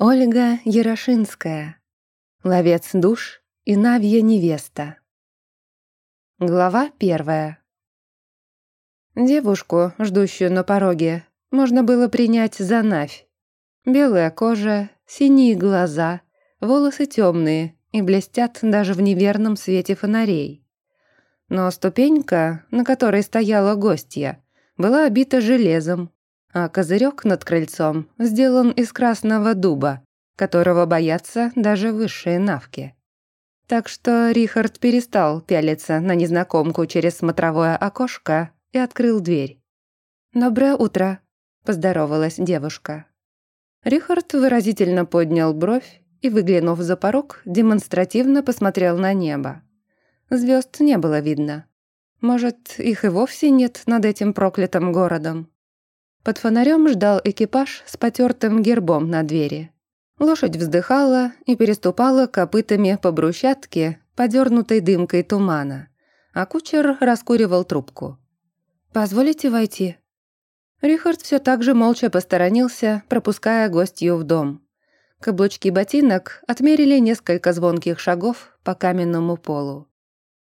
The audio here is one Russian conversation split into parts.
Ольга Ярошинская. Ловец душ и Навья невеста. Глава первая. Девушку, ждущую на пороге, можно было принять за Навь. Белая кожа, синие глаза, волосы темные и блестят даже в неверном свете фонарей. Но ступенька, на которой стояла гостья, была обита железом, а козырек над крыльцом сделан из красного дуба, которого боятся даже высшие навки. Так что Рихард перестал пялиться на незнакомку через смотровое окошко и открыл дверь. «Доброе утро», — поздоровалась девушка. Рихард выразительно поднял бровь и, выглянув за порог, демонстративно посмотрел на небо. Звезд не было видно. Может, их и вовсе нет над этим проклятым городом. Под фонарем ждал экипаж с потертым гербом на двери. Лошадь вздыхала и переступала копытами по брусчатке, подернутой дымкой тумана, а кучер раскуривал трубку. «Позволите войти?» Рихард все так же молча посторонился, пропуская гостью в дом. Каблучки ботинок отмерили несколько звонких шагов по каменному полу.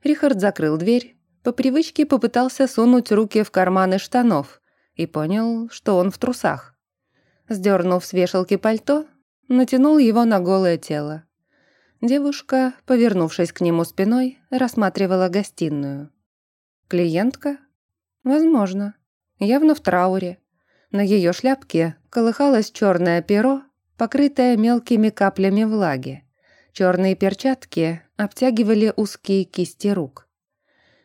Рихард закрыл дверь, по привычке попытался сунуть руки в карманы штанов, и понял, что он в трусах. Сдернув с вешалки пальто, натянул его на голое тело. Девушка, повернувшись к нему спиной, рассматривала гостиную. Клиентка? Возможно. Явно в трауре. На ее шляпке колыхалось черное перо, покрытое мелкими каплями влаги. Черные перчатки обтягивали узкие кисти рук.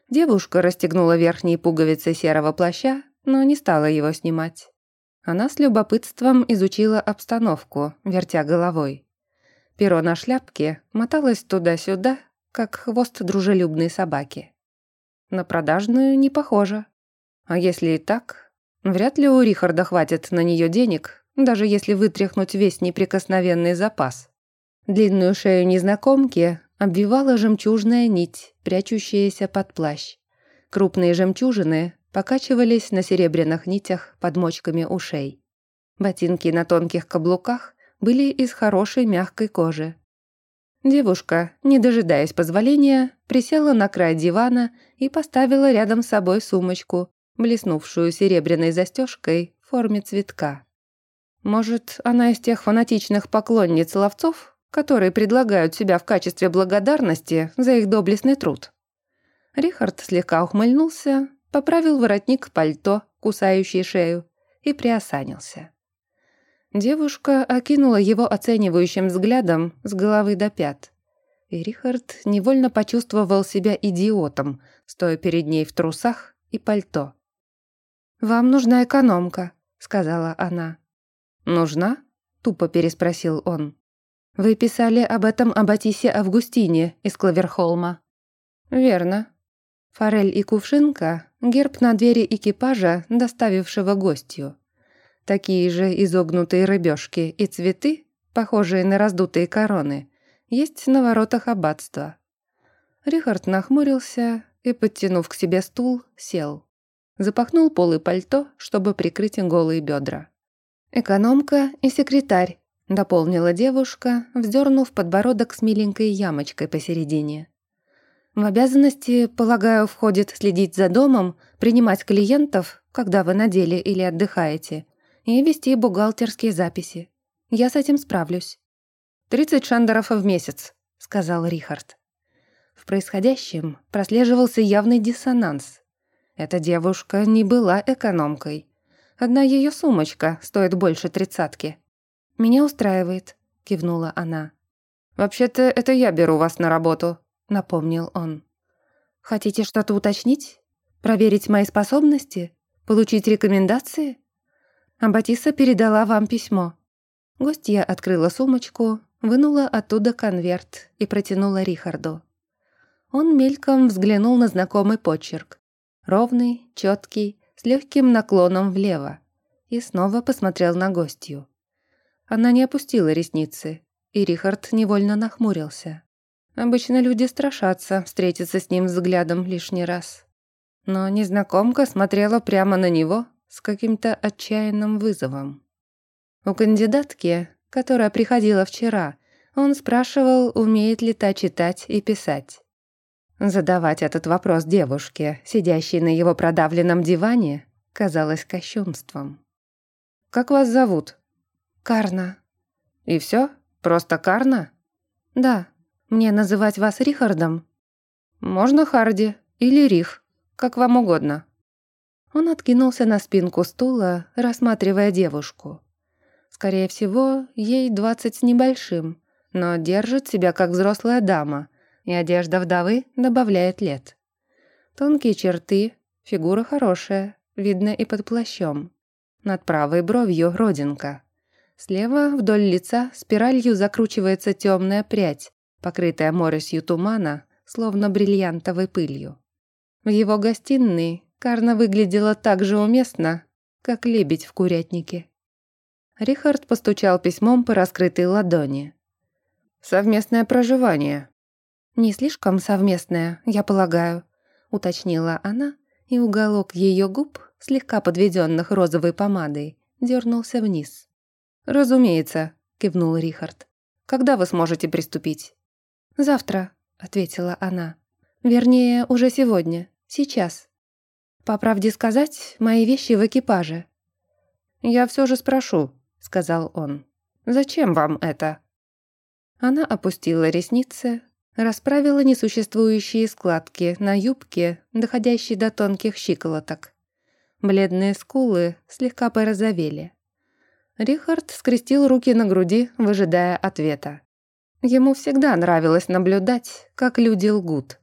Девушка расстегнула верхние пуговицы серого плаща но не стала его снимать. Она с любопытством изучила обстановку, вертя головой. Перо на шляпке моталось туда-сюда, как хвост дружелюбной собаки. На продажную не похоже. А если и так, вряд ли у Рихарда хватит на нее денег, даже если вытряхнуть весь неприкосновенный запас. Длинную шею незнакомки обвивала жемчужная нить, прячущаяся под плащ. Крупные жемчужины покачивались на серебряных нитях под мочками ушей. Ботинки на тонких каблуках были из хорошей мягкой кожи. Девушка, не дожидаясь позволения, присела на край дивана и поставила рядом с собой сумочку, блеснувшую серебряной застежкой в форме цветка. Может, она из тех фанатичных поклонниц ловцов, которые предлагают себя в качестве благодарности за их доблестный труд? Рихард слегка ухмыльнулся поправил воротник пальто, кусающий шею, и приосанился. Девушка окинула его оценивающим взглядом с головы до пят. И Рихард невольно почувствовал себя идиотом, стоя перед ней в трусах и пальто. «Вам нужна экономка», — сказала она. «Нужна?» — тупо переспросил он. «Вы писали об этом Аббатисе Августине из Клаверхолма». «Верно», Форель и кувшинка — герб на двери экипажа, доставившего гостью. Такие же изогнутые рыбешки и цветы, похожие на раздутые короны, есть на воротах аббатства. Рихард нахмурился и, подтянув к себе стул, сел. Запахнул полы пальто, чтобы прикрыть голые бедра. «Экономка и секретарь», — дополнила девушка, вздернув подбородок с миленькой ямочкой посередине. В обязанности, полагаю, входит следить за домом, принимать клиентов, когда вы на деле или отдыхаете, и вести бухгалтерские записи. Я с этим справлюсь. «Тридцать шандеров в месяц», — сказал Рихард. В происходящем прослеживался явный диссонанс. Эта девушка не была экономкой. Одна ее сумочка стоит больше тридцатки. «Меня устраивает», — кивнула она. «Вообще-то это я беру вас на работу», напомнил он. «Хотите что-то уточнить? Проверить мои способности? Получить рекомендации?» Аббатиса передала вам письмо. Гостья открыла сумочку, вынула оттуда конверт и протянула Рихарду. Он мельком взглянул на знакомый почерк. Ровный, четкий, с легким наклоном влево. И снова посмотрел на гостью. Она не опустила ресницы, и Рихард невольно нахмурился. Обычно люди страшатся встретиться с ним взглядом лишний раз. Но незнакомка смотрела прямо на него с каким-то отчаянным вызовом. У кандидатки которая приходила вчера, он спрашивал, умеет ли та читать и писать. Задавать этот вопрос девушке, сидящей на его продавленном диване, казалось кощунством. «Как вас зовут?» «Карна». «И все? Просто Карна?» «Да. Мне называть вас Рихардом?» «Можно Харди или Рих, как вам угодно». Он откинулся на спинку стула, рассматривая девушку. Скорее всего, ей двадцать с небольшим, но держит себя как взрослая дама, и одежда вдовы добавляет лет. Тонкие черты, фигура хорошая, видно и под плащом. Над правой бровью родинка. Слева вдоль лица спиралью закручивается темная прядь, покрытая моросью тумана, словно бриллиантовой пылью. В его гостиной Карна выглядела так же уместно, как лебедь в курятнике. Рихард постучал письмом по раскрытой ладони. «Совместное проживание». «Не слишком совместное, я полагаю», — уточнила она, и уголок ее губ, слегка подведенных розовой помадой, дернулся вниз. «Разумеется», — кивнул Рихард. «Когда вы сможете приступить?» «Завтра», — ответила она. «Вернее, уже сегодня, сейчас». По правде сказать, мои вещи в экипаже. «Я все же спрошу», — сказал он. «Зачем вам это?» Она опустила ресницы, расправила несуществующие складки на юбке, доходящей до тонких щиколоток. Бледные скулы слегка порозовели. Рихард скрестил руки на груди, выжидая ответа. Ему всегда нравилось наблюдать, как люди лгут.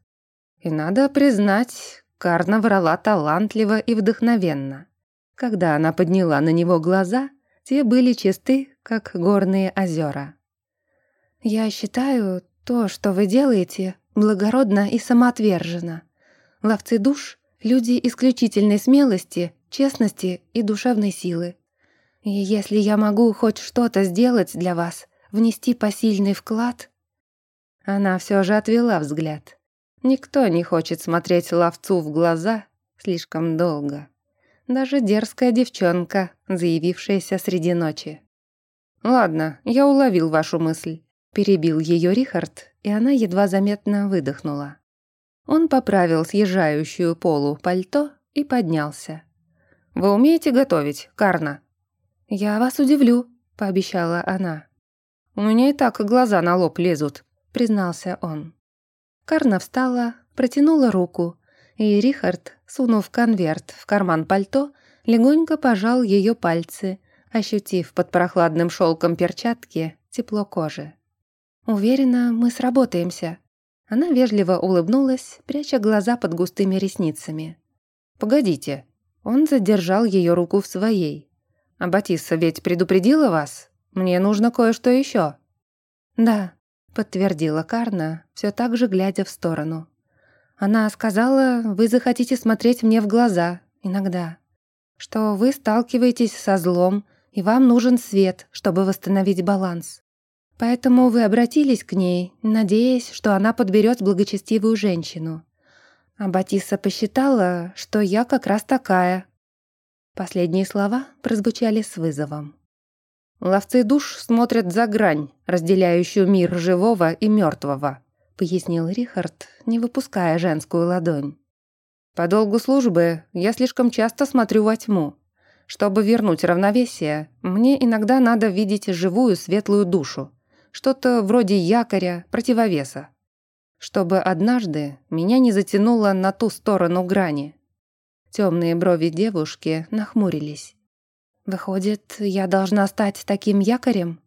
И надо признать, Карна врала талантливо и вдохновенно. Когда она подняла на него глаза, те были чисты, как горные озера. «Я считаю, то, что вы делаете, благородно и самоотверженно. Ловцы душ — люди исключительной смелости, честности и душевной силы. И если я могу хоть что-то сделать для вас, внести посильный вклад...» Она все же отвела взгляд. Никто не хочет смотреть ловцу в глаза слишком долго. Даже дерзкая девчонка, заявившаяся среди ночи. «Ладно, я уловил вашу мысль», — перебил ее Рихард, и она едва заметно выдохнула. Он поправил съезжающую полу пальто и поднялся. «Вы умеете готовить, Карна?» «Я вас удивлю», — пообещала она. «У меня и так глаза на лоб лезут», — признался он. Карна встала, протянула руку, и Рихард, сунув конверт в карман пальто, легонько пожал ее пальцы, ощутив под прохладным шелком перчатки тепло кожи. «Уверена, мы сработаемся». Она вежливо улыбнулась, пряча глаза под густыми ресницами. «Погодите». Он задержал ее руку в своей. «А Батисса ведь предупредила вас? Мне нужно кое-что еще». «Да», подтвердила Карна, все так же глядя в сторону. Она сказала, вы захотите смотреть мне в глаза, иногда. Что вы сталкиваетесь со злом, и вам нужен свет, чтобы восстановить баланс. Поэтому вы обратились к ней, надеясь, что она подберет благочестивую женщину. А Батиса посчитала, что я как раз такая. Последние слова прозвучали с вызовом. «Ловцы душ смотрят за грань, разделяющую мир живого и мертвого», пояснил Рихард, не выпуская женскую ладонь. «По долгу службы я слишком часто смотрю во тьму. Чтобы вернуть равновесие, мне иногда надо видеть живую светлую душу, что-то вроде якоря, противовеса. Чтобы однажды меня не затянуло на ту сторону грани». Темные брови девушки нахмурились. «Выходит, я должна стать таким якорем?»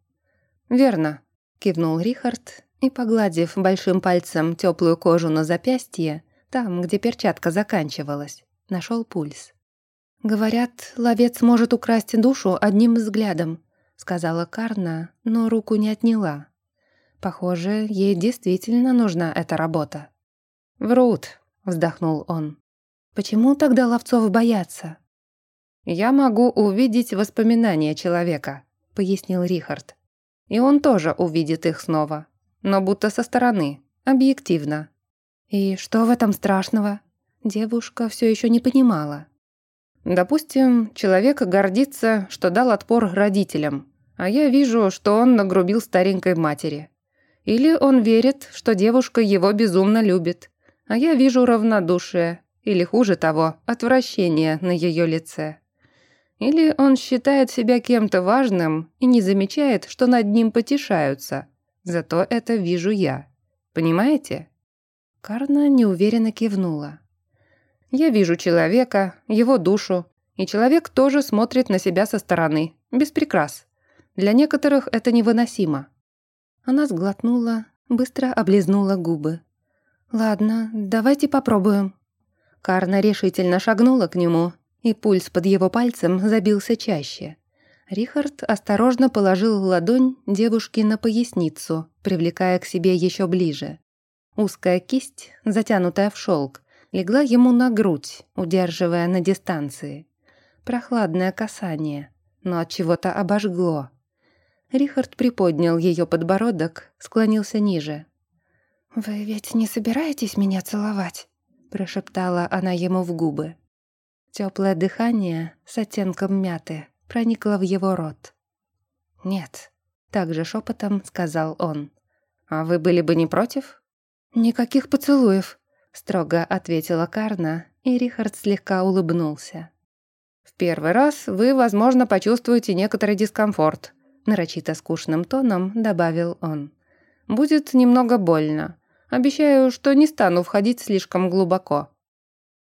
«Верно», — кивнул Рихард и, погладив большим пальцем теплую кожу на запястье, там, где перчатка заканчивалась, нашел пульс. «Говорят, ловец может украсть душу одним взглядом», — сказала Карна, но руку не отняла. Похоже, ей действительно нужна эта работа. «Врут», — вздохнул он. «Почему тогда ловцов боятся?» «Я могу увидеть воспоминания человека», — пояснил Рихард. «И он тоже увидит их снова, но будто со стороны, объективно». «И что в этом страшного?» Девушка все еще не понимала. «Допустим, человек гордится, что дал отпор родителям, А я вижу, что он нагрубил старенькой матери. Или он верит, что девушка его безумно любит. А я вижу равнодушие, или хуже того, отвращение на ее лице. Или он считает себя кем-то важным и не замечает, что над ним потешаются. Зато это вижу я. Понимаете? Карна неуверенно кивнула. Я вижу человека, его душу, и человек тоже смотрит на себя со стороны, без прикрас. Для некоторых это невыносимо. Она сглотнула, быстро облизнула губы. «Ладно, давайте попробуем». Карна решительно шагнула к нему, и пульс под его пальцем забился чаще. Рихард осторожно положил ладонь девушке на поясницу, привлекая к себе еще ближе. Узкая кисть, затянутая в шелк, легла ему на грудь, удерживая на дистанции. Прохладное касание, но от чего-то обожгло. Рихард приподнял ее подбородок, склонился ниже. «Вы ведь не собираетесь меня целовать?» прошептала она ему в губы. Теплое дыхание с оттенком мяты проникло в его рот. «Нет», — также шепотом сказал он. «А вы были бы не против?» «Никаких поцелуев», — строго ответила Карна, и Рихард слегка улыбнулся. «В первый раз вы, возможно, почувствуете некоторый дискомфорт», — нарочито скучным тоном добавил он. «Будет немного больно. Обещаю, что не стану входить слишком глубоко».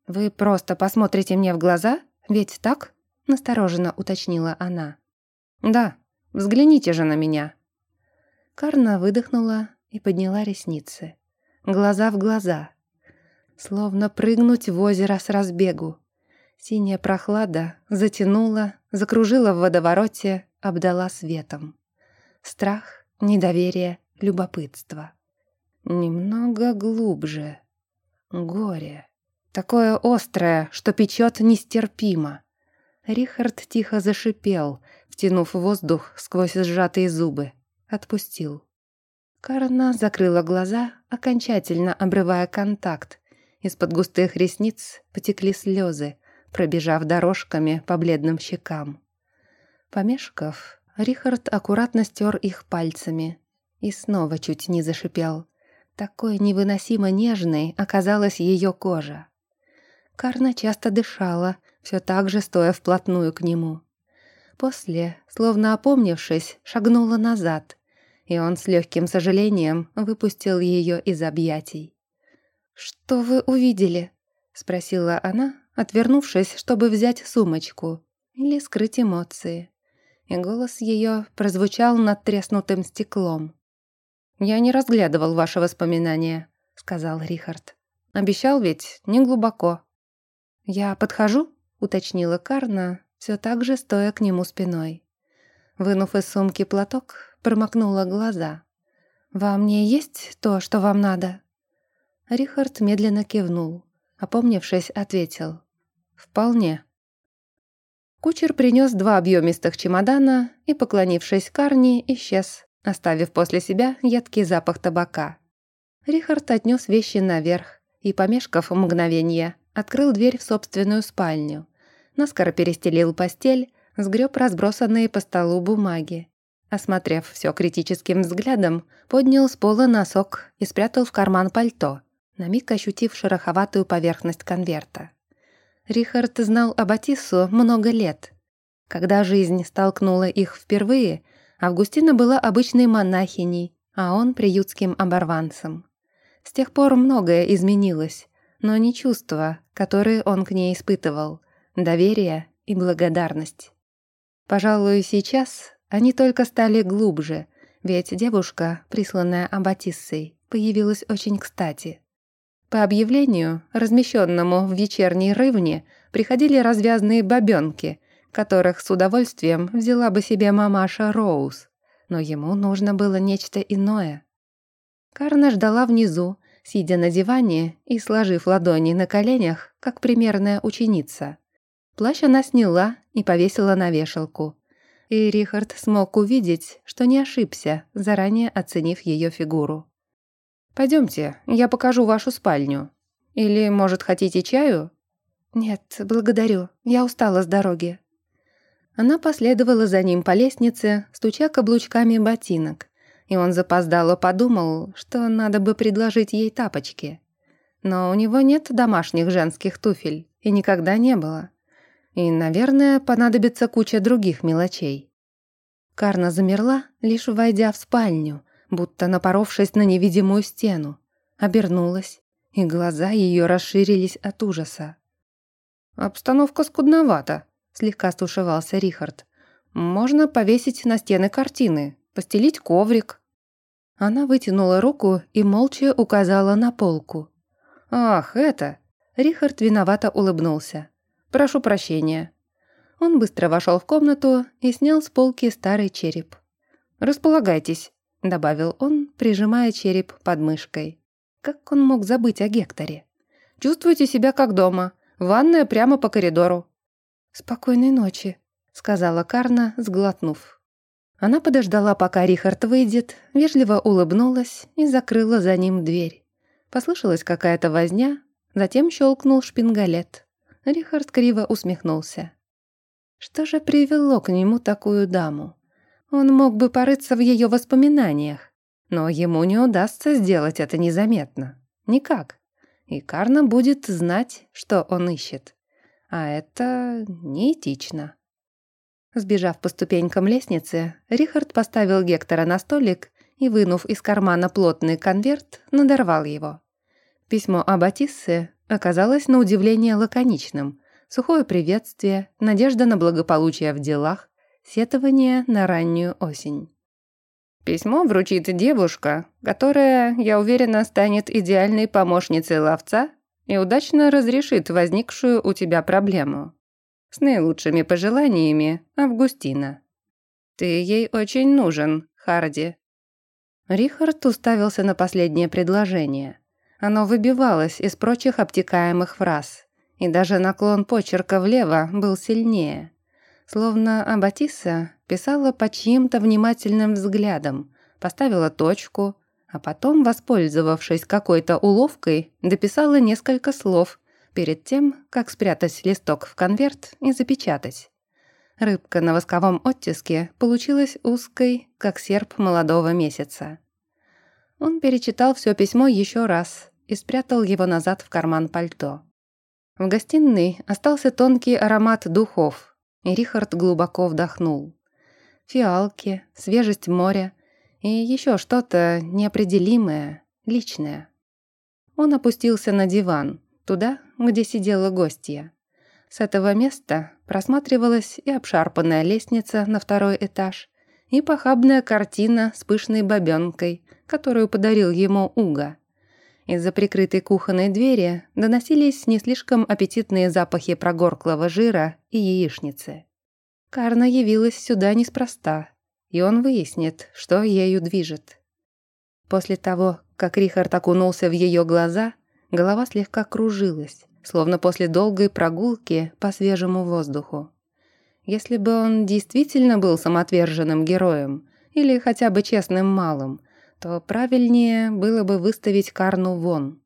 «Вы просто посмотрите мне в глаза, ведь так?» — настороженно уточнила она. «Да, взгляните же на меня». Карна выдохнула и подняла ресницы. Глаза в глаза. Словно прыгнуть в озеро с разбегу. Синяя прохлада затянула, закружила в водовороте, обдала светом. Страх, недоверие, любопытство. Немного глубже. Горе. Такое острое, что печет нестерпимо. Рихард тихо зашипел, втянув воздух сквозь сжатые зубы. Отпустил. Карна закрыла глаза, окончательно обрывая контакт. Из-под густых ресниц потекли слезы, пробежав дорожками по бледным щекам. Помешков, Рихард аккуратно стер их пальцами и снова чуть не зашипел. Такой невыносимо нежной оказалась ее кожа. Карна часто дышала, все так же стоя вплотную к нему. После, словно опомнившись, шагнула назад, и он с легким сожалением выпустил ее из объятий. «Что вы увидели?» — спросила она, отвернувшись, чтобы взять сумочку или скрыть эмоции. И голос ее прозвучал над треснутым стеклом. «Я не разглядывал ваши воспоминания», — сказал Рихард. «Обещал ведь не глубоко». «Я подхожу?» — уточнила Карна, все так же стоя к нему спиной. Вынув из сумки платок, промокнула глаза. «Вам не есть то, что вам надо?» Рихард медленно кивнул. Опомнившись, ответил. «Вполне». Кучер принес два объемистых чемодана и, поклонившись Карни, исчез, оставив после себя едкий запах табака. Рихард отнес вещи наверх и, помешкав мгновение, открыл дверь в собственную спальню. Наскоро перестелил постель, сгреб разбросанные по столу бумаги. Осмотрев все критическим взглядом, поднял с пола носок и спрятал в карман пальто, на миг ощутив шероховатую поверхность конверта. Рихард знал об Атиссу много лет. Когда жизнь столкнула их впервые – Августина была обычной монахиней, а он приютским оборванцем. С тех пор многое изменилось, но не чувства, которые он к ней испытывал, доверие и благодарность. Пожалуй, сейчас они только стали глубже, ведь девушка, присланная Аббатиссой, появилась очень кстати. По объявлению, размещенному в вечерней рывне, приходили развязные бабёнки, которых с удовольствием взяла бы себе мамаша Роуз, но ему нужно было нечто иное. Карна ждала внизу, сидя на диване и сложив ладони на коленях, как примерная ученица. Плащ она сняла и повесила на вешалку. И Рихард смог увидеть, что не ошибся, заранее оценив ее фигуру. «Пойдемте, я покажу вашу спальню. Или, может, хотите чаю?» «Нет, благодарю, я устала с дороги», Она последовала за ним по лестнице, стуча каблучками ботинок, и он запоздало подумал, что надо бы предложить ей тапочки. Но у него нет домашних женских туфель, и никогда не было. И, наверное, понадобится куча других мелочей. Карна замерла, лишь войдя в спальню, будто напоровшись на невидимую стену. Обернулась, и глаза ее расширились от ужаса. «Обстановка скудновата», — слегка стушевался Рихард. «Можно повесить на стены картины, постелить коврик». Она вытянула руку и молча указала на полку. «Ах, это...» Рихард виновато улыбнулся. «Прошу прощения». Он быстро вошел в комнату и снял с полки старый череп. «Располагайтесь», — добавил он, прижимая череп под мышкой. Как он мог забыть о Гекторе? «Чувствуйте себя как дома. Ванная прямо по коридору». «Спокойной ночи», — сказала Карна, сглотнув. Она подождала, пока Рихард выйдет, вежливо улыбнулась и закрыла за ним дверь. Послышалась какая-то возня, затем щелкнул шпингалет. Рихард криво усмехнулся. Что же привело к нему такую даму? Он мог бы порыться в ее воспоминаниях, но ему не удастся сделать это незаметно. Никак. И Карна будет знать, что он ищет. А это неэтично. Сбежав по ступенькам лестницы, Рихард поставил Гектора на столик и, вынув из кармана плотный конверт, надорвал его. Письмо об Атиссе оказалось на удивление лаконичным. Сухое приветствие, надежда на благополучие в делах, сетование на раннюю осень. Письмо вручит девушка, которая, я уверена, станет идеальной помощницей ловца и удачно разрешит возникшую у тебя проблему. С наилучшими пожеланиями, Августина. Ты ей очень нужен, Харди. Рихард уставился на последнее предложение. Оно выбивалось из прочих обтекаемых фраз, и даже наклон почерка влево был сильнее. Словно Аббатиса писала под чьим-то внимательным взглядом, поставила точку, а потом, воспользовавшись какой-то уловкой, дописала несколько слов, перед тем, как спрятать листок в конверт и запечатать. Рыбка на восковом оттиске получилась узкой, как серп молодого месяца. Он перечитал все письмо еще раз и спрятал его назад в карман пальто. В гостиной остался тонкий аромат духов, и Рихард глубоко вдохнул. Фиалки, свежесть моря и еще что-то неопределимое, личное. Он опустился на диван, туда, где сидела гостья. С этого места просматривалась и обшарпанная лестница на второй этаж, и похабная картина с пышной бабенкой, которую подарил ему Уга. Из-за прикрытой кухонной двери доносились не слишком аппетитные запахи прогорклого жира и яичницы. Карна явилась сюда неспроста, и он выяснит, что ею движет. После того, как Рихард окунулся в ее глаза – Голова слегка кружилась, словно после долгой прогулки по свежему воздуху. Если бы он действительно был самоотверженным героем или хотя бы честным малым, то правильнее было бы выставить Карну вон.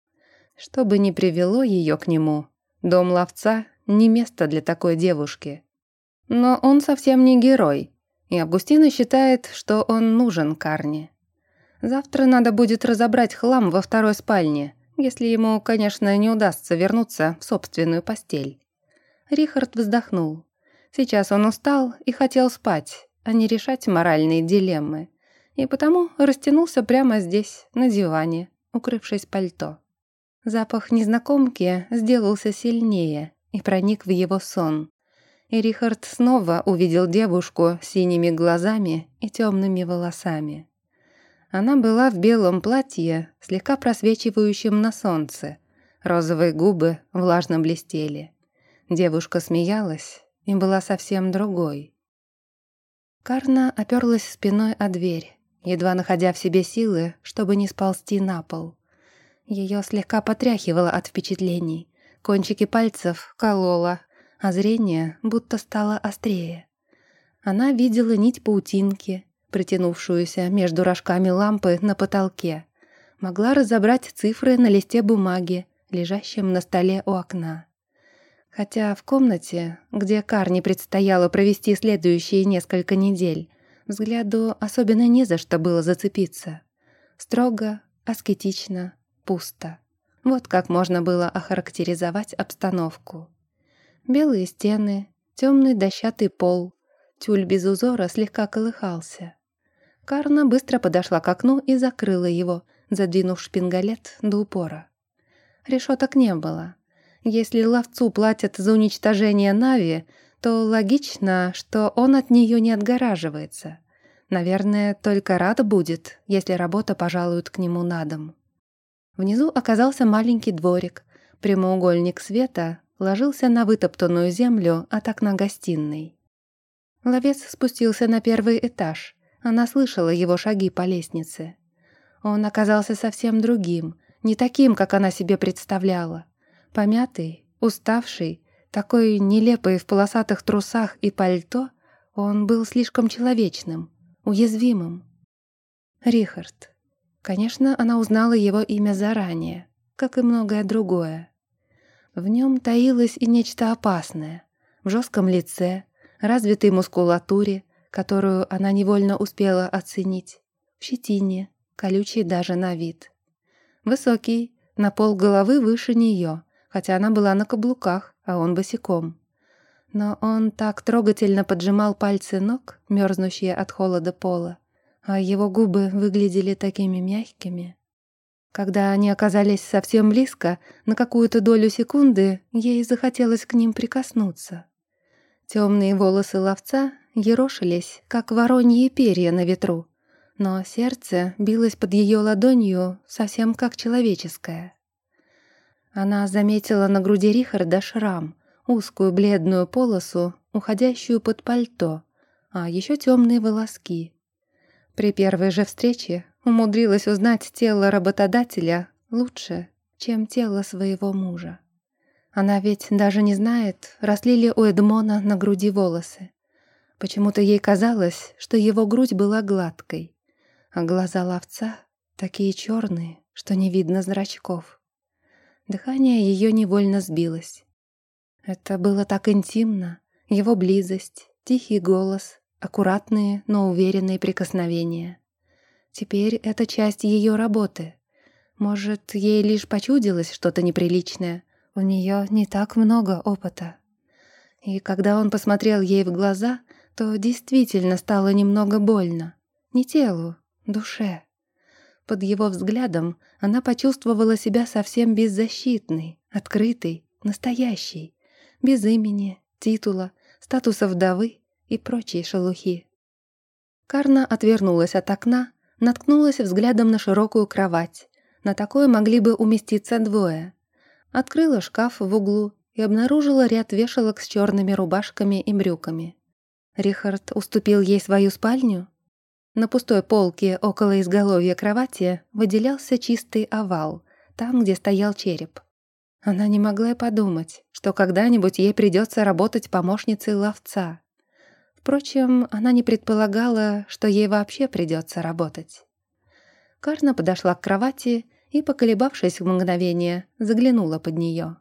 Что бы ни привело ее к нему, дом ловца — не место для такой девушки. Но он совсем не герой, и Августина считает, что он нужен Карне. Завтра надо будет разобрать хлам во второй спальне — если ему, конечно, не удастся вернуться в собственную постель. Рихард вздохнул. Сейчас он устал и хотел спать, а не решать моральные дилеммы. И потому растянулся прямо здесь, на диване, укрывшись пальто. Запах незнакомки сделался сильнее и проник в его сон. И Рихард снова увидел девушку с синими глазами и темными волосами. Она была в белом платье, слегка просвечивающем на солнце. Розовые губы влажно блестели. Девушка смеялась и была совсем другой. Карна оперлась спиной о дверь, едва находя в себе силы, чтобы не сползти на пол. Ее слегка потряхивало от впечатлений, кончики пальцев кололо, а зрение будто стало острее. Она видела нить паутинки, протянувшуюся между рожками лампы на потолке. Могла разобрать цифры на листе бумаги, лежащем на столе у окна. Хотя в комнате, где Карни предстояло провести следующие несколько недель, взгляду особенно не за что было зацепиться. Строго, аскетично, пусто. Вот как можно было охарактеризовать обстановку. Белые стены, темный дощатый пол, тюль без узора слегка колыхался. Карна быстро подошла к окну и закрыла его, задвинув шпингалет до упора. Решеток не было. Если ловцу платят за уничтожение Нави, то логично, что он от нее не отгораживается. Наверное, только рад будет, если работа пожалует к нему на дом. Внизу оказался маленький дворик. Прямоугольник света ложился на вытоптанную землю от окна гостиной. Ловец спустился на первый этаж. Она слышала его шаги по лестнице. Он оказался совсем другим, не таким, как она себе представляла. Помятый, уставший, такой нелепый в полосатых трусах и пальто, он был слишком человечным, уязвимым. Рихард. Конечно, она узнала его имя заранее, как и многое другое. В нем таилось и нечто опасное. В жестком лице, развитой мускулатуре, которую она невольно успела оценить, в щетине, колючий даже на вид. Высокий, на пол головы выше нее, хотя она была на каблуках, а он босиком. Но он так трогательно поджимал пальцы ног, мерзнущие от холода пола, а его губы выглядели такими мягкими. Когда они оказались совсем близко, на какую-то долю секунды ей захотелось к ним прикоснуться. Темные волосы ловца ерошились, как вороньи перья на ветру, но сердце билось под ее ладонью совсем как человеческое. Она заметила на груди Рихарда шрам, узкую бледную полосу, уходящую под пальто, а еще темные волоски. При первой же встрече умудрилась узнать тело работодателя лучше, чем тело своего мужа. Она ведь даже не знает, росли ли у Эдмона на груди волосы. Почему-то ей казалось, что его грудь была гладкой, а глаза ловца такие черные, что не видно зрачков. Дыхание ее невольно сбилось. Это было так интимно, его близость, тихий голос, аккуратные, но уверенные прикосновения. Теперь это часть ее работы. Может, ей лишь почудилось что-то неприличное. У нее не так много опыта. И когда он посмотрел ей в глаза, то действительно стало немного больно. Не телу, душе. Под его взглядом она почувствовала себя совсем беззащитной, открытой, настоящей, без имени, титула, статуса вдовы и прочей шелухи. Карна отвернулась от окна, наткнулась взглядом на широкую кровать. На такое могли бы уместиться двое. Открыла шкаф в углу и обнаружила ряд вешалок с черными рубашками и брюками. Рихард уступил ей свою спальню? На пустой полке около изголовья кровати выделялся чистый овал, там, где стоял череп. Она не могла и подумать, что когда-нибудь ей придется работать помощницей ловца. Впрочем, она не предполагала, что ей вообще придется работать. Карна подошла к кровати и, поколебавшись в мгновение, заглянула под нее.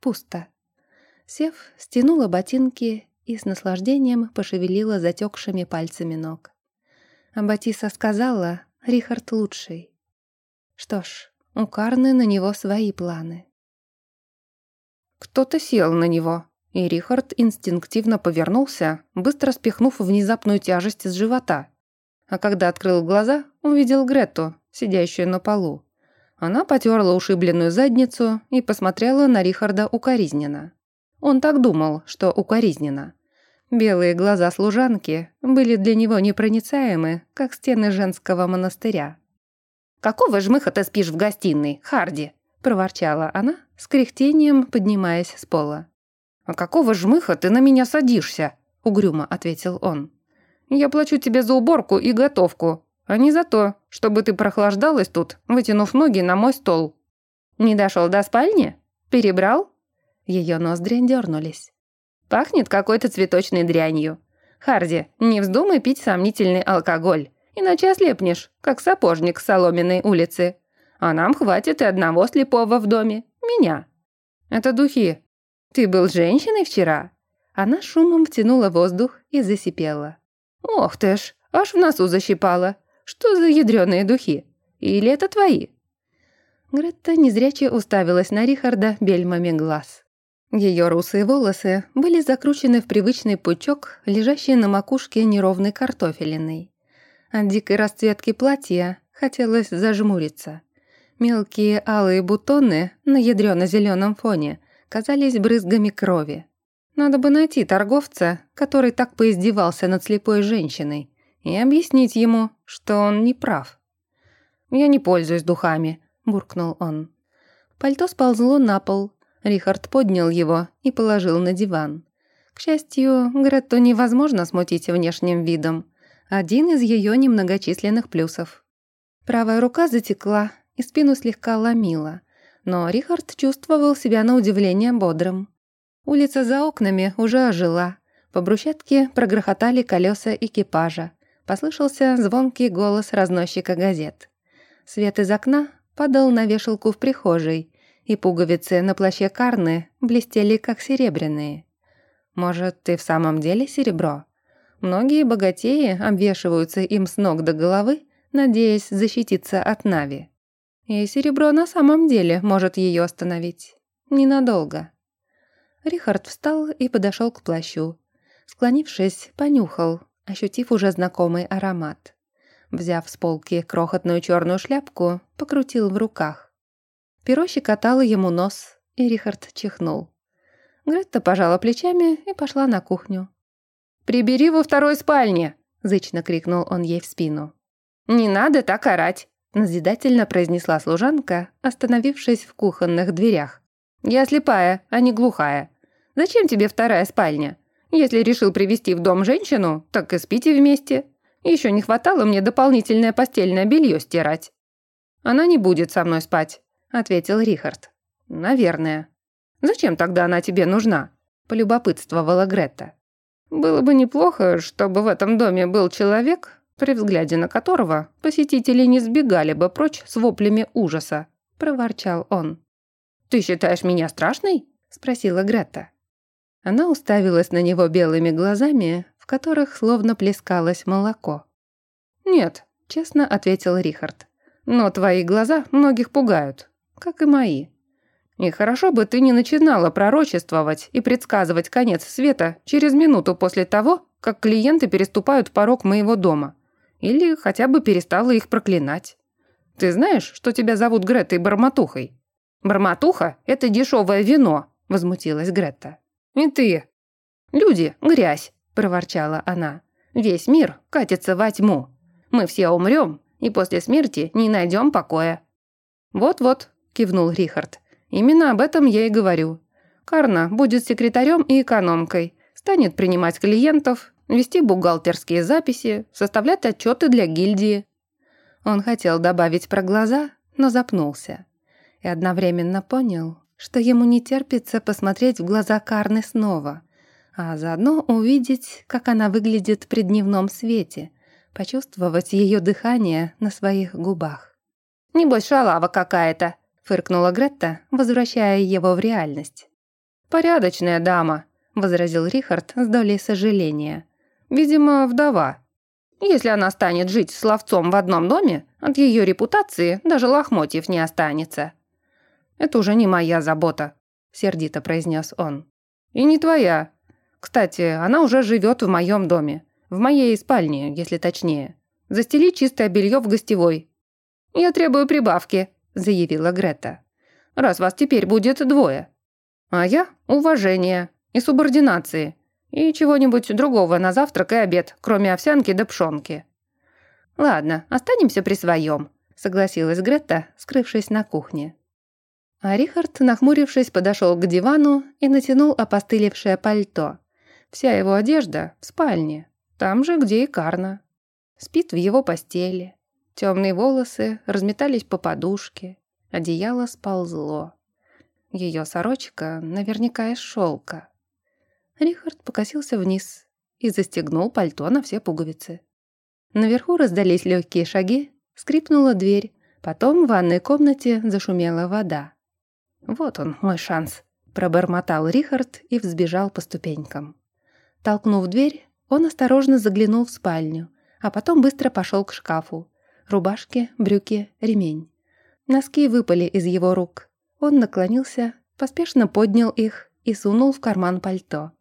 Пусто. Сев, стянула ботинки и с наслаждением пошевелила затекшими пальцами ног. Аббатиса сказала, Рихард лучший. Что ж, у Карны на него свои планы. Кто-то сел на него, и Рихард инстинктивно повернулся, быстро спихнув внезапную тяжесть с живота. А когда открыл глаза, увидел Грету, сидящую на полу. Она потерла ушибленную задницу и посмотрела на Рихарда укоризненно. Он так думал, что укоризненно. Белые глаза служанки были для него непроницаемы, как стены женского монастыря. «Какого жмыха ты спишь в гостиной, Харди?» – проворчала она, с кряхтением поднимаясь с пола. «А какого жмыха ты на меня садишься?» – угрюмо ответил он. «Я плачу тебе за уборку и готовку, а не за то, чтобы ты прохлаждалась тут, вытянув ноги на мой стол. Не дошел до спальни? Перебрал?» Ее ноздри дернулись. «Пахнет какой-то цветочной дрянью. Харди, не вздумай пить сомнительный алкоголь, иначе ослепнешь, как сапожник с соломенной улицы. А нам хватит и одного слепого в доме, меня». «Это духи», «Ты был женщиной вчера?» Она шумом втянула воздух и засипела. «Ох ты ж, аж в носу защипала. Что за ядреные духи? Или это твои?» Гретта незряче уставилась на Рихарда бельмами глаз. Ее русые волосы были закручены в привычный пучок, лежащий на макушке неровной картофелиной. От дикой расцветки платья хотелось зажмуриться. Мелкие алые бутоны на ядрёно-зелёном фоне казались брызгами крови. Надо бы найти торговца, который так поиздевался над слепой женщиной, и объяснить ему, что он не прав. «Я не пользуюсь духами», — буркнул он. Пальто сползло на пол. Рихард поднял его и положил на диван. К счастью, Гретту невозможно смутить внешним видом. Один из ее немногочисленных плюсов. Правая рука затекла, и спину слегка ломила, но Рихард чувствовал себя на удивление бодрым. Улица за окнами уже ожила. По брусчатке прогрохотали колеса экипажа. Послышался звонкий голос разносчика газет. Свет из окна падал на вешалку в прихожей, и пуговицы на плаще Карны блестели, как серебряные. «Может, ты в самом деле серебро?» Многие богатеи обвешиваются им с ног до головы, надеясь защититься от Нави. И серебро на самом деле может ее остановить. Ненадолго. Рихард встал и подошел к плащу. Склонившись, понюхал, ощутив уже знакомый аромат. Взяв с полки крохотную черную шляпку, покрутил в руках. Перо щекотало ему нос, и Рихард чихнул. Гретта пожала плечами и пошла на кухню. «Прибери во второй спальне!» — зычно крикнул он ей в спину. «Не надо так орать!» назидательно произнесла служанка, остановившись в кухонных дверях. «Я слепая, а не глухая. Зачем тебе вторая спальня? Если решил привести в дом женщину, так и спите вместе. Еще не хватало мне дополнительное постельное белье стирать». «Она не будет со мной спать», — ответил Рихард. «Наверное». «Зачем тогда она тебе нужна?» — полюбопытствовала Гретта. «Было бы неплохо, чтобы в этом доме был человек, при взгляде на которого посетители не сбегали бы прочь с воплями ужаса», — проворчал он. «Ты считаешь меня страшной?» — спросила Грета. Она уставилась на него белыми глазами, в которых словно плескалось молоко. «Нет», — честно ответил Рихард. «Но твои глаза многих пугают, как и мои. И хорошо бы ты не начинала пророчествовать и предсказывать конец света через минуту после того, как клиенты переступают порог моего дома. Или хотя бы перестала их проклинать. Ты знаешь, что тебя зовут Гретой Барматухой? Барматуха — это дешевое вино, возмутилась Грета. И ты. Люди — грязь, проворчала она. Весь мир катится во тьму. Мы все умрем, и после смерти не найдем покоя. Вот-вот, кивнул Рихард. Именно об этом я и говорю. Карна будет секретарем и экономкой, станет принимать клиентов, вести бухгалтерские записи, составлять отчеты для гильдии. Он хотел добавить про глаза, но запнулся. И одновременно понял, что ему не терпится посмотреть в глаза Карны снова, а заодно увидеть, как она выглядит при дневном свете, почувствовать ее дыхание на своих губах. «Небось, шалава какая-то», — фыркнула Гретта, возвращая его в реальность. «Порядочная дама», — возразил Рихард с долей сожаления. Видимо, вдова. Если она станет жить с ловцом в одном доме, от ее репутации даже лохмотьев не останется. «Это уже не моя забота», — сердито произнес он. «И не твоя. Кстати, она уже живет в моем доме. В моей спальне, если точнее. Застели чистое белье в гостевой». «Я требую прибавки», — заявила Грета. «Раз вас теперь будет двое. А я — уважения и субординации. И чего-нибудь другого на завтрак и обед, кроме овсянки да пшенки. «Ладно, останемся при своем», — согласилась Гретта, скрывшись на кухне. А Рихард, нахмурившись, подошел к дивану и натянул опостылевшее пальто. Вся его одежда в спальне, там же, где и Карна. Спит в его постели. Темные волосы разметались по подушке, одеяло сползло. Ее сорочка наверняка из шелка. Рихард покосился вниз и застегнул пальто на все пуговицы. Наверху раздались легкие шаги, скрипнула дверь, потом в ванной комнате зашумела вода. «Вот он, мой шанс», — пробормотал Рихард и взбежал по ступенькам. Толкнув дверь, он осторожно заглянул в спальню, а потом быстро пошел к шкафу. Рубашки, брюки, ремень. Носки выпали из его рук. Он наклонился, поспешно поднял их и сунул в карман пальто.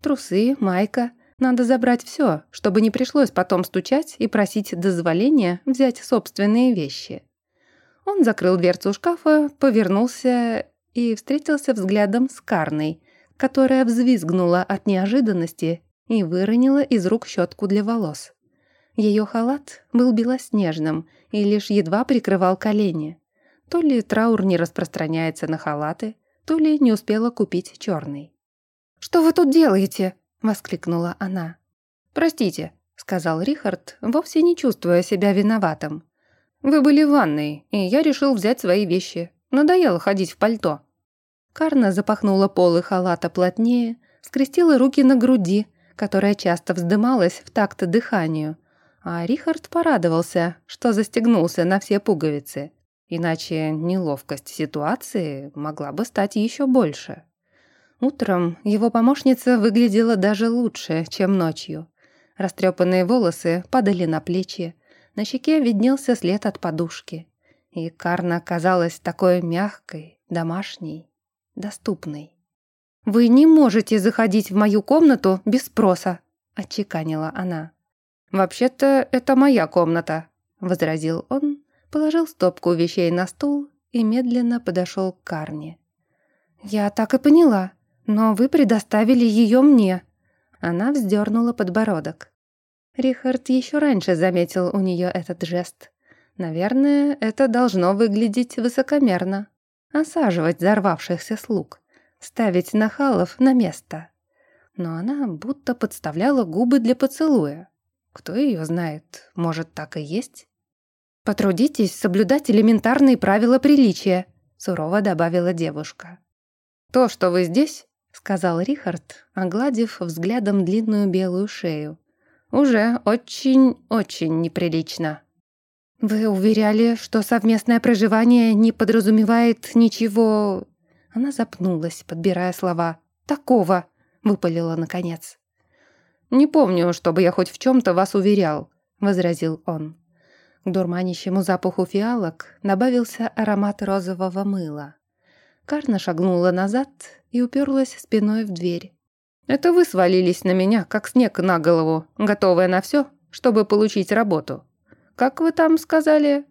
Трусы, майка. Надо забрать все, чтобы не пришлось потом стучать и просить дозволения взять собственные вещи. Он закрыл дверцу шкафа, повернулся и встретился взглядом с Карной, которая взвизгнула от неожиданности и выронила из рук щетку для волос. Ее халат был белоснежным и лишь едва прикрывал колени. То ли траур не распространяется на халаты, то ли не успела купить черный. «Что вы тут делаете?» — воскликнула она. «Простите», — сказал Рихард, вовсе не чувствуя себя виноватым. «Вы были в ванной, и я решил взять свои вещи. Надоело ходить в пальто». Карна запахнула полы халата плотнее, скрестила руки на груди, которая часто вздымалась в такт дыханию. А Рихард порадовался, что застегнулся на все пуговицы. Иначе неловкость ситуации могла бы стать еще больше. Утром его помощница выглядела даже лучше, чем ночью. Растрепанные волосы падали на плечи, на щеке виднелся след от подушки. И Карна казалась такой мягкой, домашней доступной. «Вы не можете заходить в мою комнату без спроса», — отчеканила она. «Вообще-то это моя комната», — возразил он, положил стопку вещей на стул и медленно подошел к Карне. «Я так и поняла, но вы предоставили ее мне». Она вздернула подбородок. Рихард еще раньше заметил у нее этот жест. Наверное, это должно выглядеть высокомерно осаживать взорвавшихся слуг, ставить нахалов на место. Но она будто подставляла губы для поцелуя. Кто ее знает, может, так и есть? «Потрудитесь соблюдать элементарные правила приличия», — сурово добавила девушка. «То, что вы здесь», — сказал Рихард, огладив взглядом длинную белую шею, «уже очень-очень неприлично». «Вы уверяли, что совместное проживание не подразумевает ничего...» Она запнулась, подбирая слова. «Такого!» — выпалила наконец. «Не помню, чтобы я хоть в чем-то вас уверял», — возразил он. К дурманящему запаху фиалок добавился аромат розового мыла. Карна шагнула назад и уперлась спиной в дверь. «Это вы свалились на меня, как снег на голову, готовая на все, чтобы получить работу как вы там сказали?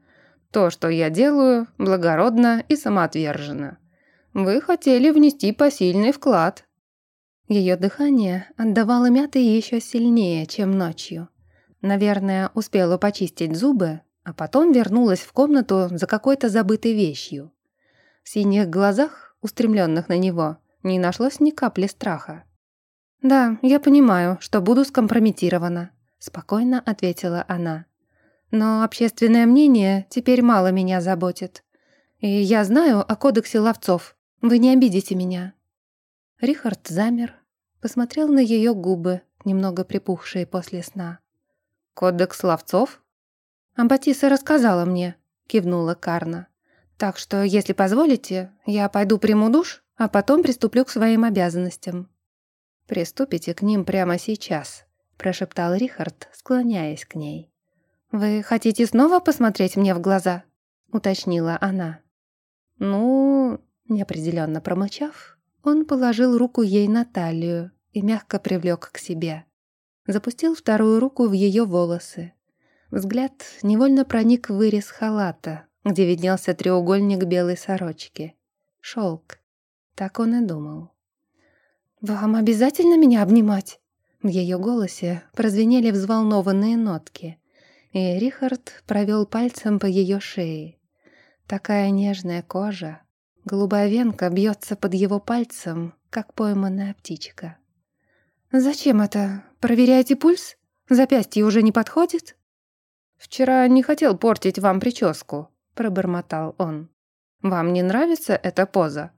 То, что я делаю, благородно и самоотверженно. Вы хотели внести посильный вклад». Ее дыхание отдавало мятой еще сильнее, чем ночью. Наверное, успела почистить зубы, а потом вернулась в комнату за какой-то забытой вещью. В синих глазах, устремленных на него, не нашлось ни капли страха. «Да, я понимаю, что буду скомпрометирована», — спокойно ответила она. Но общественное мнение теперь мало меня заботит. И я знаю о кодексе ловцов. Вы не обидите меня». Рихард замер, посмотрел на ее губы, немного припухшие после сна. «Кодекс ловцов?» «Амбатиса рассказала мне», — кивнула Карна. «Так что, если позволите, я пойду приму душ, а потом приступлю к своим обязанностям». «Приступите к ним прямо сейчас», — прошептал Рихард, склоняясь к ней. «Вы хотите снова посмотреть мне в глаза?» — уточнила она. «Ну...» — неопределенно промолчав, он положил руку ей на талию и мягко привлек к себе. Запустил вторую руку в ее волосы. Взгляд невольно проник в вырез халата, где виднелся треугольник белой сорочки. Шелк. Так он и думал. «Вам обязательно меня обнимать?» В ее голосе прозвенели взволнованные нотки и Рихард провел пальцем по ее шее. Такая нежная кожа, голубая венка бьется под его пальцем, как пойманная птичка. «Зачем это? Проверяете пульс? Запястье уже не подходит?» «Вчера не хотел портить вам прическу», — пробормотал он. «Вам не нравится эта поза?»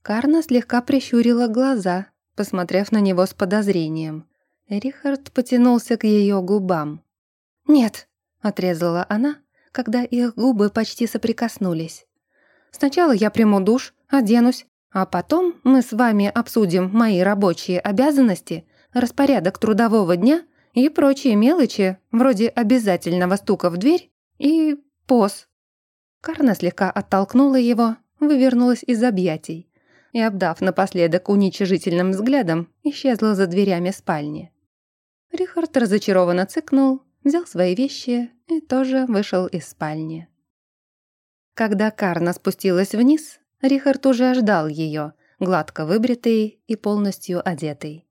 Карна слегка прищурила глаза, посмотрев на него с подозрением. Рихард потянулся к ее губам. «Нет», — отрезала она, когда их губы почти соприкоснулись. «Сначала я приму душ, оденусь, А потом мы с вами обсудим мои рабочие обязанности, распорядок трудового дня и прочие мелочи, вроде обязательного стука в дверь и поз». Карна слегка оттолкнула его, вывернулась из объятий и, обдав напоследок уничижительным взглядом, исчезла за дверями спальни. Рихард разочарованно цыкнул, взял свои вещи и тоже вышел из спальни. Когда Карна спустилась вниз, Рихард уже ждал ее, гладко выбритый и полностью одетый.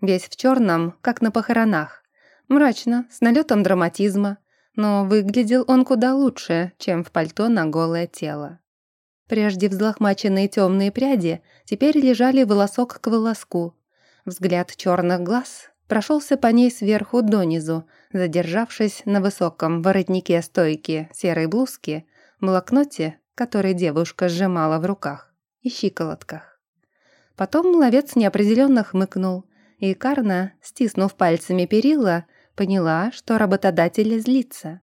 Весь в черном, как на похоронах. Мрачно, с налетом драматизма, но выглядел он куда лучше, чем в пальто на голое тело. Прежде взлохмаченные темные пряди теперь лежали волосок к волоску. Взгляд черных глаз прошелся по ней сверху донизу, задержавшись на высоком воротнике стойки серой блузки, блокноте, который девушка сжимала в руках, и щиколотках. Потом ловец неопределенно хмыкнул, и Карна, стиснув пальцами перила, поняла, что работодатель злится.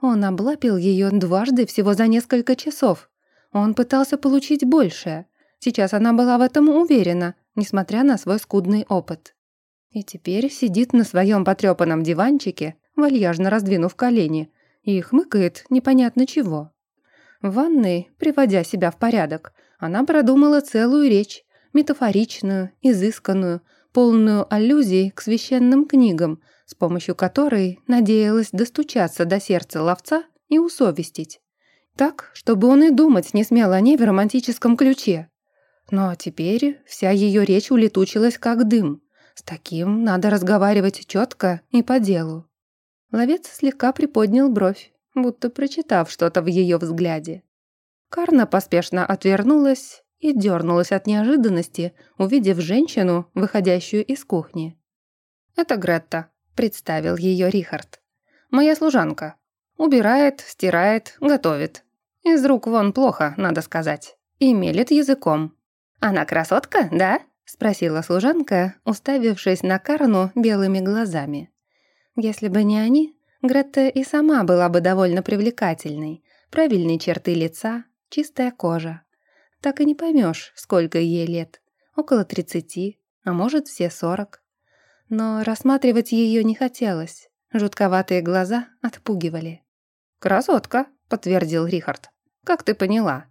Он облапил ее дважды всего за несколько часов, он пытался получить большее. Сейчас она была в этом уверена, несмотря на свой скудный опыт. И теперь сидит на своем потрепанном диванчике, вальяжно раздвинув колени, и хмыкает непонятно чего. В ванной, приводя себя в порядок, она продумала целую речь, метафоричную, изысканную, полную аллюзий к священным книгам, с помощью которой надеялась достучаться до сердца ловца и усовестить. Так, чтобы он и думать не смел о ней в романтическом ключе. Но теперь вся ее речь улетучилась как дым. С таким надо разговаривать четко и по делу. Ловец слегка приподнял бровь, будто прочитав что-то в ее взгляде. Карна поспешно отвернулась и дернулась от неожиданности, увидев женщину, выходящую из кухни. «Это Гретта», — представил ее Рихард. «Моя служанка. Убирает, стирает, готовит. Из рук вон плохо, надо сказать. И мелет языком. «Она красотка, да?» — спросила служанка, уставившись на Карну белыми глазами. Если бы не они, Гретта и сама была бы довольно привлекательной. Правильные черты лица, чистая кожа. Так и не поймешь, сколько ей лет. Около тридцати, а может, все сорок. Но рассматривать ее не хотелось. Жутковатые глаза отпугивали. «Красотка», — подтвердил Рихард. «Как ты поняла?»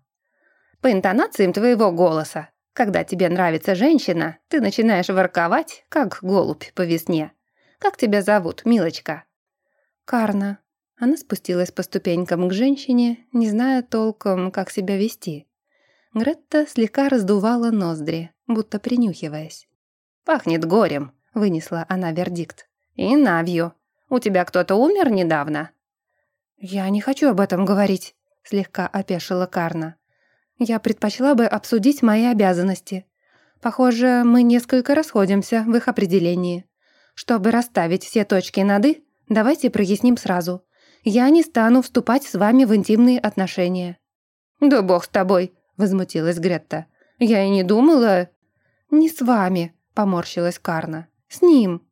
«По интонациям твоего голоса. Когда тебе нравится женщина, ты начинаешь ворковать, как голубь по весне. Как тебя зовут, милочка?» «Карна». Она спустилась по ступенькам к женщине, не зная толком, как себя вести. Гретта слегка раздувала ноздри, будто принюхиваясь. «Пахнет горем», — вынесла она вердикт. «И навью. У тебя кто-то умер недавно?» «Я не хочу об этом говорить», — слегка опешила Карна. «Я предпочла бы обсудить мои обязанности. Похоже, мы несколько расходимся в их определении. Чтобы расставить все точки над «и», давайте проясним сразу. Я не стану вступать с вами в интимные отношения». «Да бог с тобой», — возмутилась Гретта. «Я и не думала...» «Не с вами», — поморщилась Карна. «С ним».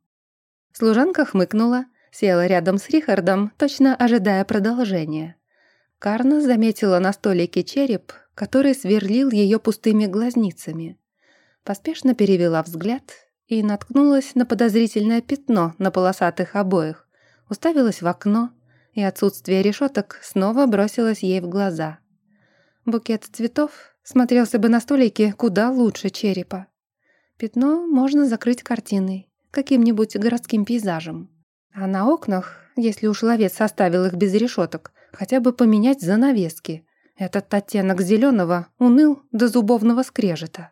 Служанка хмыкнула, Села рядом с Рихардом, точно ожидая продолжения. Карна заметила на столике череп, который сверлил ее пустыми глазницами. Поспешно перевела взгляд и наткнулась на подозрительное пятно на полосатых обоях, уставилась в окно, и отсутствие решеток снова бросилось ей в глаза. Букет цветов смотрелся бы на столике куда лучше черепа. Пятно можно закрыть картиной, каким-нибудь городским пейзажем. А на окнах, если уж ловец составил их без решеток, хотя бы поменять занавески. Этот оттенок зеленого уныл до зубовного скрежета.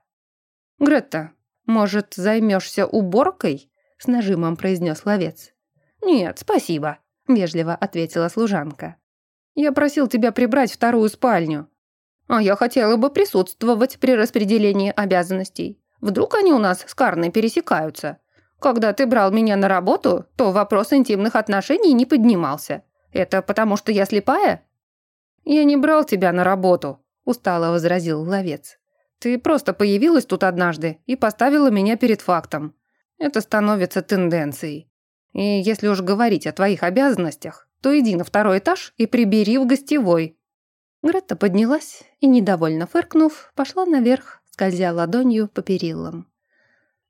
«Гретта, может, займешься уборкой?» — с нажимом произнес ловец. «Нет, спасибо», — вежливо ответила служанка. «Я просил тебя прибрать вторую спальню. А я хотела бы присутствовать при распределении обязанностей. Вдруг они у нас с Карной пересекаются. Когда ты брал меня на работу, то вопрос интимных отношений не поднимался. Это потому, что я слепая?» «Я не брал тебя на работу», – устало возразил ловец. «Ты просто появилась тут однажды и поставила меня перед фактом. Это становится тенденцией. И если уж говорить о твоих обязанностях, то иди на второй этаж и прибери в гостевой». Гретта поднялась и, недовольно фыркнув, пошла наверх скользя ладонью по перилам.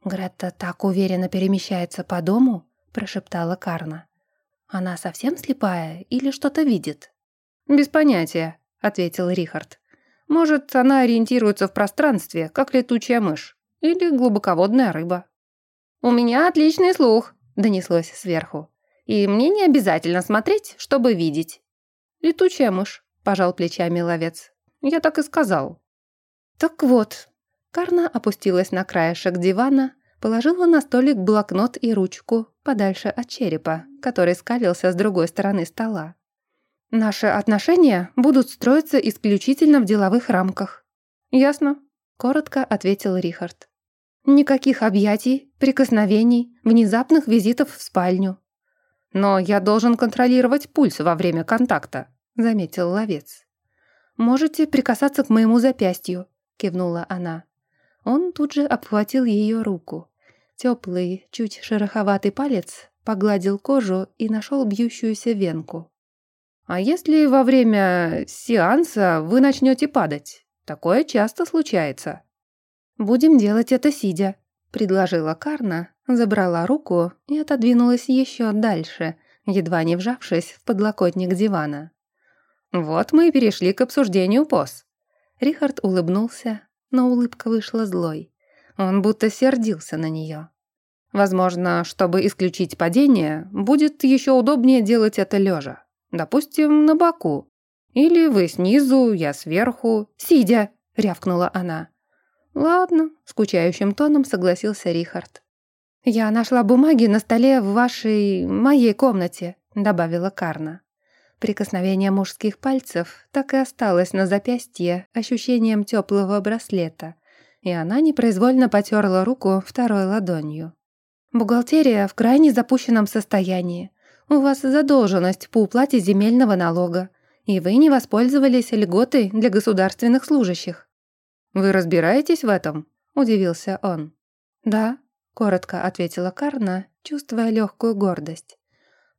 «Гретта так уверенно перемещается по дому?» – прошептала Карна. «Она совсем слепая или что-то видит?» «Без понятия», – ответил Рихард. «Может, она ориентируется в пространстве, как летучая мышь, или глубоководная рыба». «У меня отличный слух», – донеслось сверху. «И мне не обязательно смотреть, чтобы видеть». «Летучая мышь», – пожал плечами ловец. «Я так и сказал». «Так вот». Карна опустилась на краешек дивана, положила на столик блокнот и ручку подальше от черепа, который скалился с другой стороны стола. «Наши отношения будут строиться исключительно в деловых рамках». «Ясно», — коротко ответил Рихард. «Никаких объятий, прикосновений, внезапных визитов в спальню». «Но я должен контролировать пульс во время контакта», — заметил ловец. «Можете прикасаться к моему запястью», — кивнула она. Он тут же обхватил ее руку. Теплый, чуть шероховатый палец погладил кожу и нашел бьющуюся венку. «А если во время сеанса вы начнете падать? Такое часто случается». «Будем делать это сидя», — предложила Карна, забрала руку и отодвинулась еще дальше, едва не вжавшись в подлокотник дивана. «Вот мы и перешли к обсуждению поз». Рихард улыбнулся, но улыбка вышла злой. Он будто сердился на нее. Возможно, чтобы исключить падение, будет еще удобнее делать это лежа. Допустим, на боку. Или вы снизу, я сверху. Сидя, рявкнула она. Ладно, скучающим тоном согласился Рихард. Я нашла бумаги на столе в вашей... моей комнате, добавила Карна. Прикосновение мужских пальцев так и осталось на запястье ощущением теплого браслета, и она непроизвольно потерла руку второй ладонью. «Бухгалтерия в крайне запущенном состоянии. У вас задолженность по уплате земельного налога, и вы не воспользовались льготой для государственных служащих». «Вы разбираетесь в этом?» – удивился он. «Да», – коротко ответила Карна, чувствуя легкую гордость.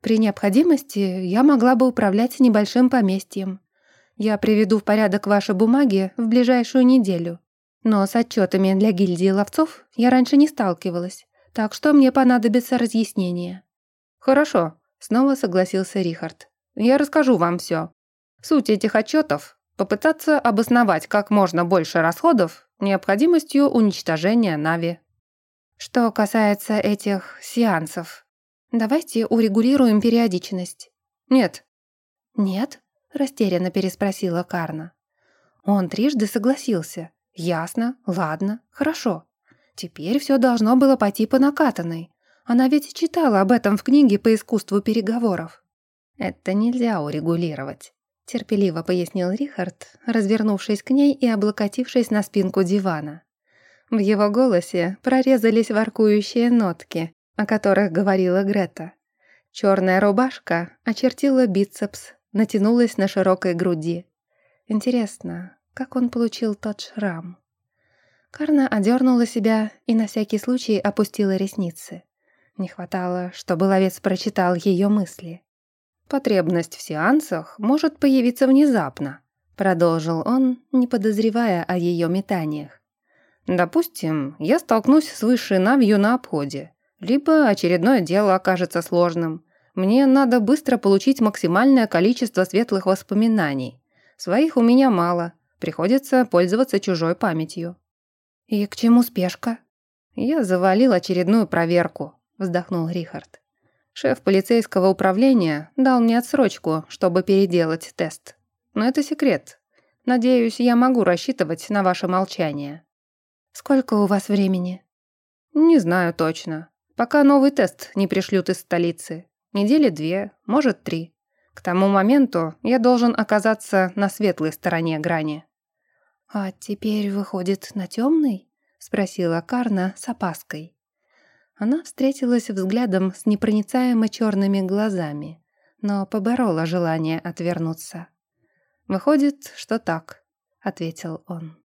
При необходимости я могла бы управлять небольшим поместьем. Я приведу в порядок ваши бумаги в ближайшую неделю. Но с отчетами для гильдии ловцов я раньше не сталкивалась, так что мне понадобится разъяснение». «Хорошо», — снова согласился Рихард. «Я расскажу вам все. Суть этих отчетов — попытаться обосновать как можно больше расходов необходимостью уничтожения Нави». «Что касается этих сеансов», Давайте урегулируем периодичность». «Нет». «Нет?» – растерянно переспросила Карна. Он трижды согласился. «Ясно, ладно, хорошо. Теперь все должно было пойти по накатанной. Она ведь читала об этом в книге по искусству переговоров». «Это нельзя урегулировать», — терпеливо пояснил Рихард, развернувшись к ней и облокотившись на спинку дивана. В его голосе прорезались воркующие нотки, о которых говорила Грета. Черная рубашка очертила бицепс, натянулась на широкой груди. Интересно, как он получил тот шрам? Карна одернула себя и на всякий случай опустила ресницы. Не хватало, чтобы ловец прочитал ее мысли. «Потребность в сеансах может появиться внезапно», продолжил он, не подозревая о ее метаниях. «Допустим, я столкнусь с высшей навью на обходе. Либо очередное дело окажется сложным. Мне надо быстро получить максимальное количество светлых воспоминаний. Своих у меня мало, приходится пользоваться чужой памятью. «И к чему спешка?» «Я завалил очередную проверку», — вздохнул Рихард. «Шеф полицейского управления дал мне отсрочку, чтобы переделать тест. Но это секрет. Надеюсь, я могу рассчитывать на ваше молчание». «Сколько у вас времени?» «Не знаю точно. Пока новый тест не пришлют из столицы. Недели две, может три. К тому моменту я должен оказаться на светлой стороне грани. «А теперь выходит на темный?» — спросила Карна с опаской. Она встретилась взглядом с непроницаемо черными глазами, но поборола желание отвернуться. «Выходит, что так», — ответил он.